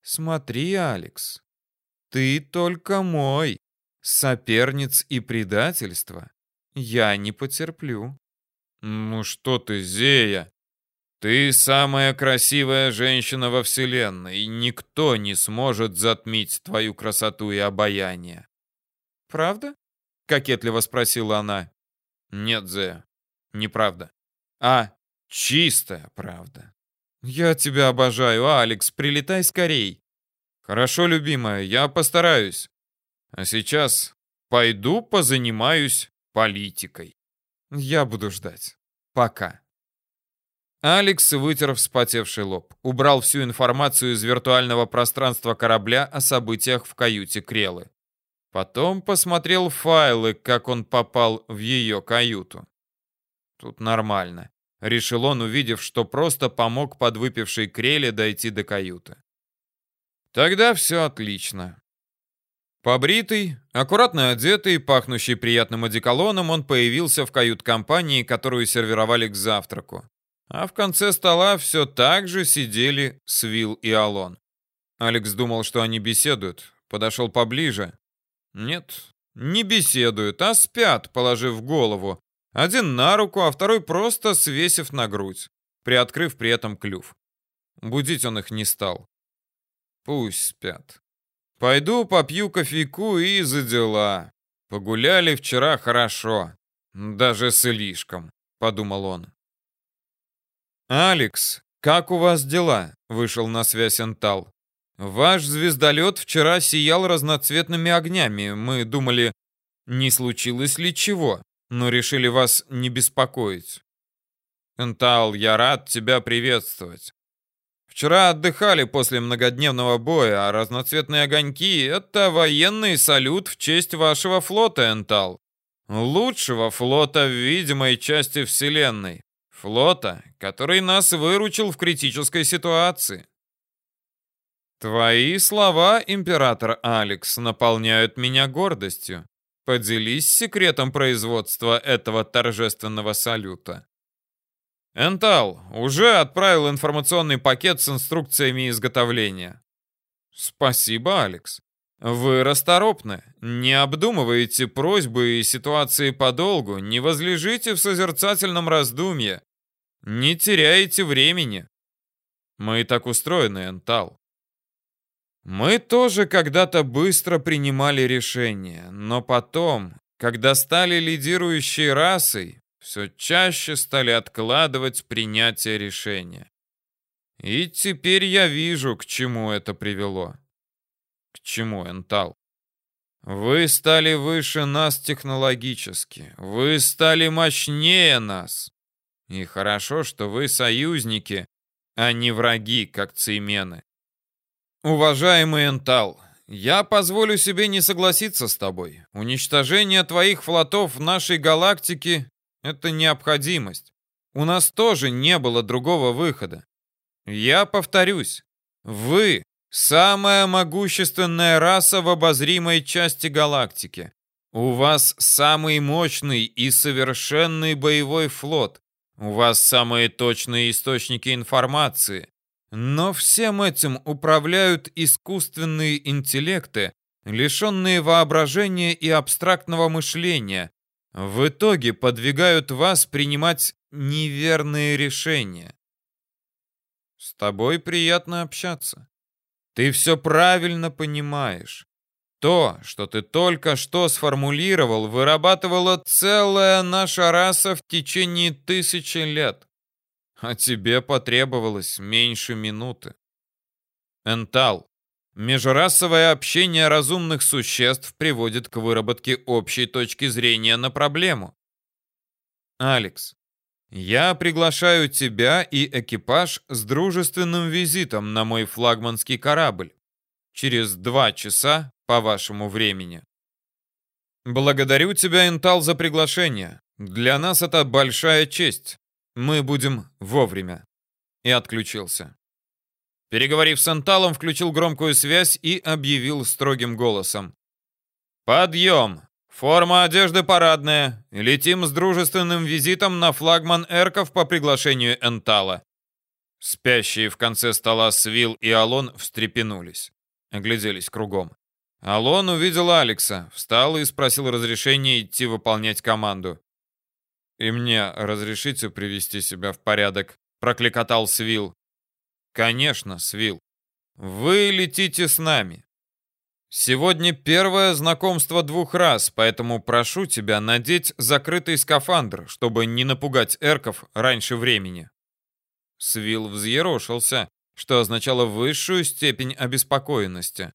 Смотри, Алекс, ты только мой. Соперниц и предательства я не потерплю. Ну что ты, Зея? Ты самая красивая женщина во вселенной, и никто не сможет затмить твою красоту и обаяние. Правда? Кокетливо спросила она. Нет, Зея, неправда. А, чистая правда. «Я тебя обожаю, Алекс, прилетай скорей!» «Хорошо, любимая, я постараюсь. А сейчас пойду позанимаюсь политикой. Я буду ждать. Пока». Алекс вытер вспотевший лоб, убрал всю информацию из виртуального пространства корабля о событиях в каюте Крелы. Потом посмотрел файлы, как он попал в ее каюту. Тут нормально решил он, увидев, что просто помог подвыпившей Креле дойти до каюты. Тогда все отлично. Побритый, аккуратно одетый, пахнущий приятным одеколоном, он появился в кают-компании, которую сервировали к завтраку. А в конце стола все так же сидели Свил и Алон. Алекс думал, что они беседуют. Подошел поближе. Нет, не беседуют, а спят, положив голову, один на руку, а второй просто свесив на грудь, приоткрыв при этом клюв. Будить он их не стал. Пусть спят. Пойду попью кофейку и за дела. Погуляли вчера хорошо. Даже слишком, подумал он. «Алекс, как у вас дела?» — вышел на связь Энтал. «Ваш звездолет вчера сиял разноцветными огнями. Мы думали, не случилось ли чего?» но решили вас не беспокоить. Энтал, я рад тебя приветствовать. Вчера отдыхали после многодневного боя, а разноцветные огоньки — это военный салют в честь вашего флота, Энтал. Лучшего флота в видимой части Вселенной. Флота, который нас выручил в критической ситуации. Твои слова, император Алекс, наполняют меня гордостью. Поделись секретом производства этого торжественного салюта. Энтал уже отправил информационный пакет с инструкциями изготовления. Спасибо, Алекс. Вы расторопны, не обдумываете просьбы и ситуации подолгу, не возлежите в созерцательном раздумье, не теряете времени. Мы так устроены, Энтал. Мы тоже когда-то быстро принимали решения, но потом, когда стали лидирующей расой, все чаще стали откладывать принятие решения. И теперь я вижу, к чему это привело. К чему, Энтал? Вы стали выше нас технологически. Вы стали мощнее нас. И хорошо, что вы союзники, а не враги, как цеймены. Уважаемый Энтал, я позволю себе не согласиться с тобой. Уничтожение твоих флотов в нашей галактике — это необходимость. У нас тоже не было другого выхода. Я повторюсь, вы — самая могущественная раса в обозримой части галактики. У вас самый мощный и совершенный боевой флот. У вас самые точные источники информации. Но всем этим управляют искусственные интеллекты, лишенные воображения и абстрактного мышления. В итоге подвигают вас принимать неверные решения. С тобой приятно общаться. Ты все правильно понимаешь. То, что ты только что сформулировал, вырабатывала целая наша раса в течение тысячи лет. А тебе потребовалось меньше минуты. Энтал. Межрасовое общение разумных существ приводит к выработке общей точки зрения на проблему. Алекс. Я приглашаю тебя и экипаж с дружественным визитом на мой флагманский корабль. Через два часа по вашему времени. Благодарю тебя, Интал, за приглашение. Для нас это большая честь. Мы будем вовремя. И отключился. Переговорив с Инталом, включил громкую связь и объявил строгим голосом. «Подъем! Форма одежды парадная. Летим с дружественным визитом на флагман Эрков по приглашению Энтала». Спящие в конце стола Свил и Алон встрепенулись. Огляделись кругом. Алон увидел Алекса, встал и спросил разрешения идти выполнять команду. «И мне разрешите привести себя в порядок?» — прокликотал Свил. «Конечно, Свил. Вы летите с нами. Сегодня первое знакомство двух раз, поэтому прошу тебя надеть закрытый скафандр, чтобы не напугать эрков раньше времени». Свил взъерошился, что означало высшую степень обеспокоенности.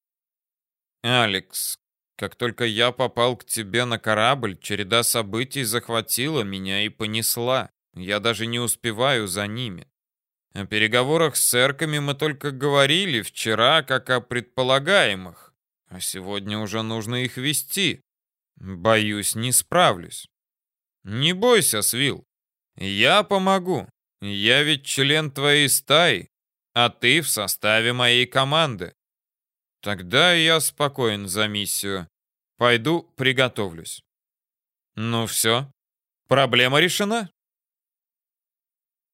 «Алекс, как только я попал к тебе на корабль, череда событий захватила меня и понесла. Я даже не успеваю за ними. О переговорах с церками мы только говорили вчера, как о предполагаемых, а сегодня уже нужно их вести. Боюсь, не справлюсь. Не бойся, Свил. Я помогу. Я ведь член твоей стаи, а ты в составе моей команды. Тогда я спокоен за миссию. Пойду приготовлюсь. Ну все, проблема решена.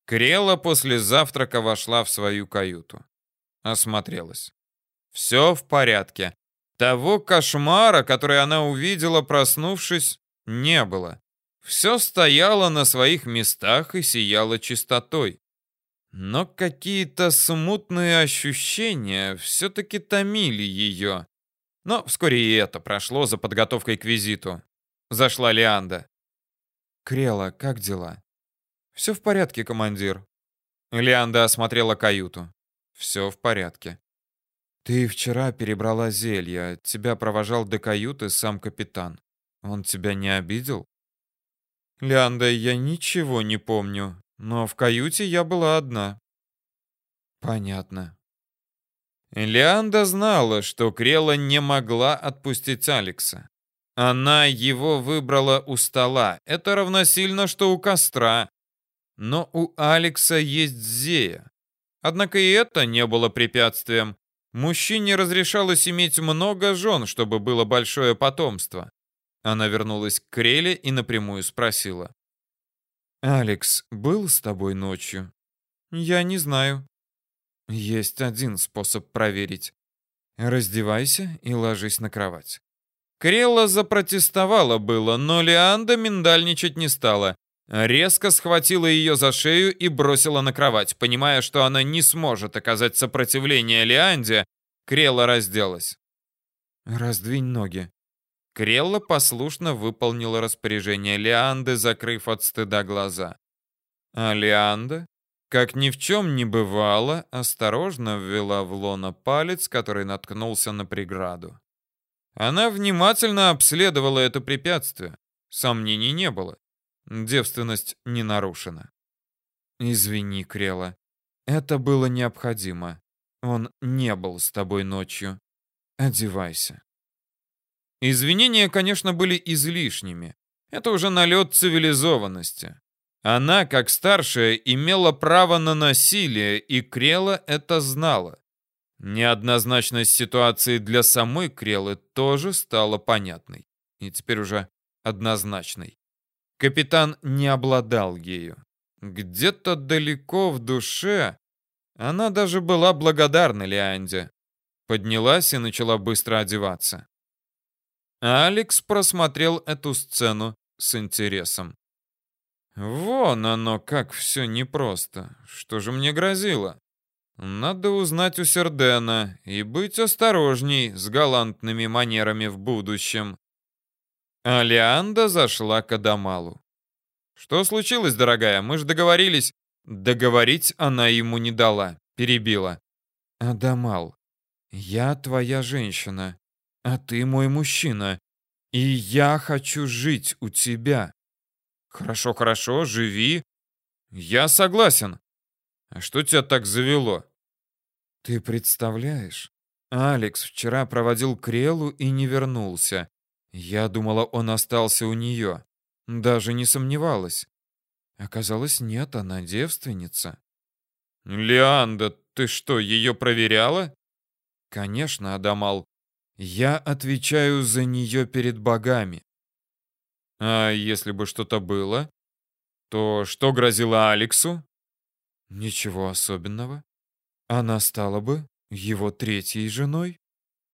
Крела после завтрака вошла в свою каюту. Осмотрелась. Все в порядке. Того кошмара, который она увидела, проснувшись, не было. Все стояло на своих местах и сияло чистотой. Но какие-то смутные ощущения все-таки томили ее. Но вскоре и это прошло за подготовкой к визиту. Зашла Лианда. «Крела, как дела?» «Все в порядке, командир». Лианда осмотрела каюту. «Все в порядке». «Ты вчера перебрала зелье. Тебя провожал до каюты сам капитан. Он тебя не обидел?» «Лианда, я ничего не помню. Но в каюте я была одна. Понятно. Лианда знала, что Крела не могла отпустить Алекса. Она его выбрала у стола. Это равносильно, что у костра. Но у Алекса есть Зея. Однако и это не было препятствием. Мужчине разрешалось иметь много жен, чтобы было большое потомство. Она вернулась к Креле и напрямую спросила. «Алекс был с тобой ночью?» «Я не знаю». «Есть один способ проверить. Раздевайся и ложись на кровать». Крелла запротестовала было, но Леанда миндальничать не стала. Резко схватила ее за шею и бросила на кровать. Понимая, что она не сможет оказать сопротивление Леанде, Крелла разделась. «Раздвинь ноги», Крелла послушно выполнила распоряжение Лианды, закрыв от стыда глаза. А Лианда, как ни в чем не бывало, осторожно ввела в лоно палец, который наткнулся на преграду. Она внимательно обследовала это препятствие. Сомнений не было. Девственность не нарушена. «Извини, Крела. Это было необходимо. Он не был с тобой ночью. Одевайся. Извинения, конечно, были излишними. Это уже налет цивилизованности. Она, как старшая, имела право на насилие, и Крела это знала. Неоднозначность ситуации для самой Крелы тоже стала понятной. И теперь уже однозначной. Капитан не обладал ею. Где-то далеко в душе она даже была благодарна Леанде. Поднялась и начала быстро одеваться. Алекс просмотрел эту сцену с интересом. Вон оно, как все непросто. Что же мне грозило? Надо узнать у Сердена и быть осторожней с галантными манерами в будущем. Алианда зашла к Адамалу. «Что случилось, дорогая? Мы же договорились». Договорить она ему не дала, перебила. «Адамал, я твоя женщина, а ты мой мужчина, и я хочу жить у тебя». «Хорошо, хорошо, живи. Я согласен. А что тебя так завело?» «Ты представляешь, Алекс вчера проводил Крелу и не вернулся. Я думала, он остался у нее. Даже не сомневалась. Оказалось, нет, она девственница. Лианда, ты что, ее проверяла? Конечно, Адамал. Я отвечаю за нее перед богами. А если бы что-то было, то что грозило Алексу? Ничего особенного. Она стала бы его третьей женой.